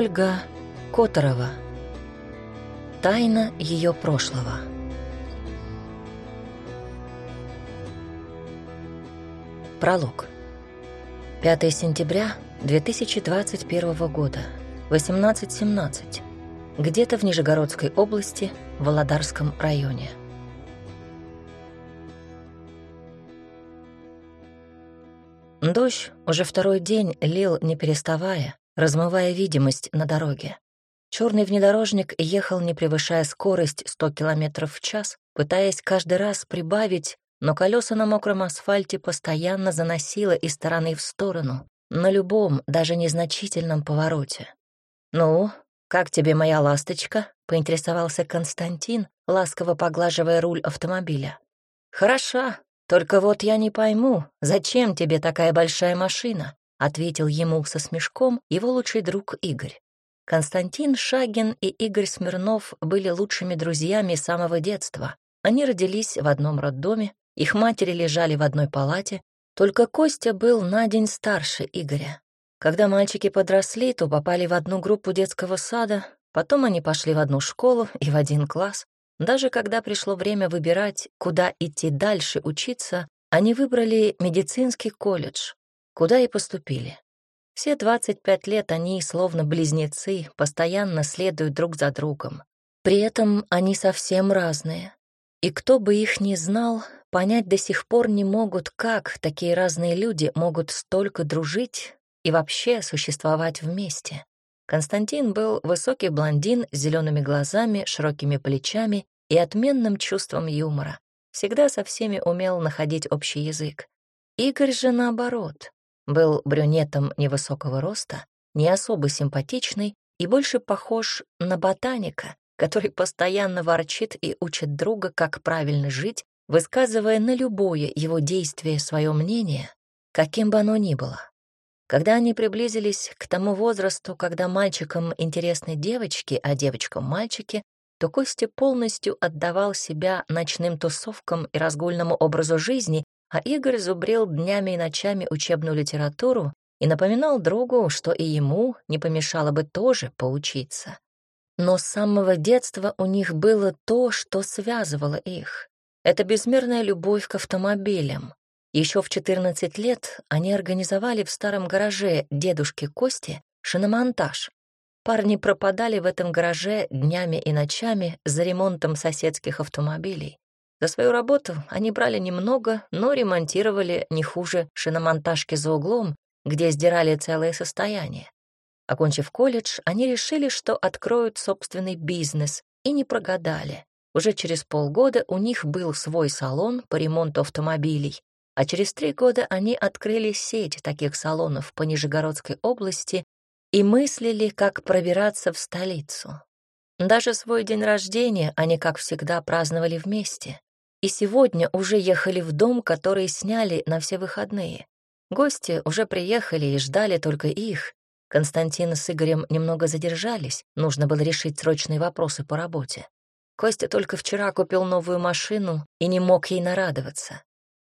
Ольга Которова. Тайна ее прошлого. Пролог. 5 сентября 2021 года, 18.17. Где-то в Нижегородской области, в Володарском районе. Дождь уже второй день лил, не переставая, размывая видимость на дороге. Черный внедорожник ехал, не превышая скорость 100 км в час, пытаясь каждый раз прибавить, но колеса на мокром асфальте постоянно заносило из стороны в сторону, на любом, даже незначительном повороте. «Ну, как тебе моя ласточка?» — поинтересовался Константин, ласково поглаживая руль автомобиля. «Хороша, только вот я не пойму, зачем тебе такая большая машина?» Ответил ему со смешком его лучший друг Игорь. Константин Шагин и Игорь Смирнов были лучшими друзьями с самого детства. Они родились в одном роддоме, их матери лежали в одной палате, только Костя был на день старше Игоря. Когда мальчики подросли, то попали в одну группу детского сада, потом они пошли в одну школу и в один класс. Даже когда пришло время выбирать, куда идти дальше учиться, они выбрали медицинский колледж, куда и поступили. Все 25 лет они, словно близнецы, постоянно следуют друг за другом. При этом они совсем разные. И кто бы их ни знал, понять до сих пор не могут, как такие разные люди могут столько дружить и вообще существовать вместе. Константин был высокий блондин с зелеными глазами, широкими плечами и отменным чувством юмора. Всегда со всеми умел находить общий язык. Игорь же наоборот. Был брюнетом невысокого роста, не особо симпатичный и больше похож на ботаника, который постоянно ворчит и учит друга, как правильно жить, высказывая на любое его действие свое мнение, каким бы оно ни было. Когда они приблизились к тому возрасту, когда мальчикам интересны девочки, а девочкам — мальчики, то Костя полностью отдавал себя ночным тусовкам и разгульному образу жизни, а Игорь зубрил днями и ночами учебную литературу и напоминал другу, что и ему не помешало бы тоже поучиться. Но с самого детства у них было то, что связывало их. Это безмерная любовь к автомобилям. Еще в 14 лет они организовали в старом гараже дедушки Кости шиномонтаж. Парни пропадали в этом гараже днями и ночами за ремонтом соседских автомобилей. За свою работу они брали немного, но ремонтировали не хуже шиномонтажки за углом, где сдирали целое состояние. Окончив колледж, они решили, что откроют собственный бизнес, и не прогадали. Уже через полгода у них был свой салон по ремонту автомобилей, а через три года они открыли сеть таких салонов по Нижегородской области и мыслили, как пробираться в столицу. Даже свой день рождения они, как всегда, праздновали вместе и сегодня уже ехали в дом, который сняли на все выходные. Гости уже приехали и ждали только их. Константин с Игорем немного задержались, нужно было решить срочные вопросы по работе. Костя только вчера купил новую машину и не мог ей нарадоваться.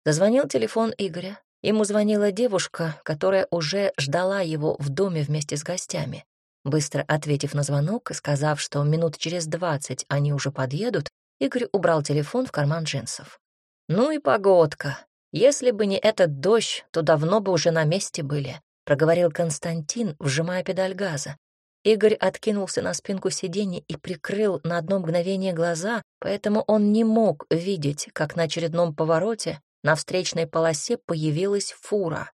Зазвонил телефон Игоря. Ему звонила девушка, которая уже ждала его в доме вместе с гостями. Быстро ответив на звонок и сказав, что минут через двадцать они уже подъедут, Игорь убрал телефон в карман джинсов. «Ну и погодка. Если бы не этот дождь, то давно бы уже на месте были», — проговорил Константин, вжимая педаль газа. Игорь откинулся на спинку сиденья и прикрыл на одно мгновение глаза, поэтому он не мог видеть, как на очередном повороте на встречной полосе появилась фура.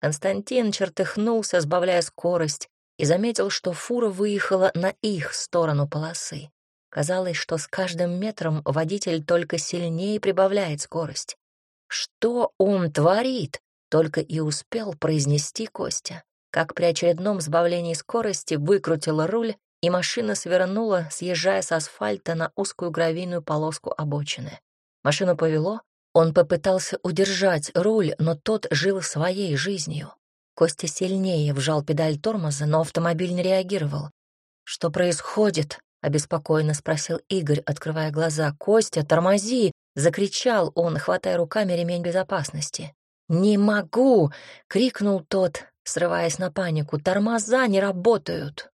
Константин чертыхнулся, сбавляя скорость, и заметил, что фура выехала на их сторону полосы. Казалось, что с каждым метром водитель только сильнее прибавляет скорость. «Что он творит?» — только и успел произнести Костя. Как при очередном сбавлении скорости выкрутила руль, и машина свернула, съезжая с асфальта на узкую гравийную полоску обочины. Машину повело, он попытался удержать руль, но тот жил своей жизнью. Костя сильнее вжал педаль тормоза, но автомобиль не реагировал. «Что происходит?» — обеспокоенно спросил Игорь, открывая глаза. «Костя, тормози!» — закричал он, хватая руками ремень безопасности. «Не могу!» — крикнул тот, срываясь на панику. «Тормоза не работают!»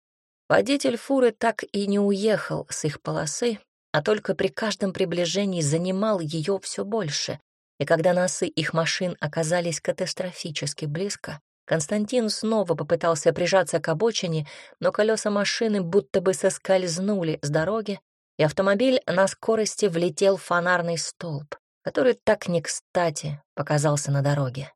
Водитель фуры так и не уехал с их полосы, а только при каждом приближении занимал ее все больше. И когда носы их машин оказались катастрофически близко, Константин снова попытался прижаться к обочине, но колеса машины будто бы соскользнули с дороги, и автомобиль на скорости влетел в фонарный столб, который так не кстати показался на дороге.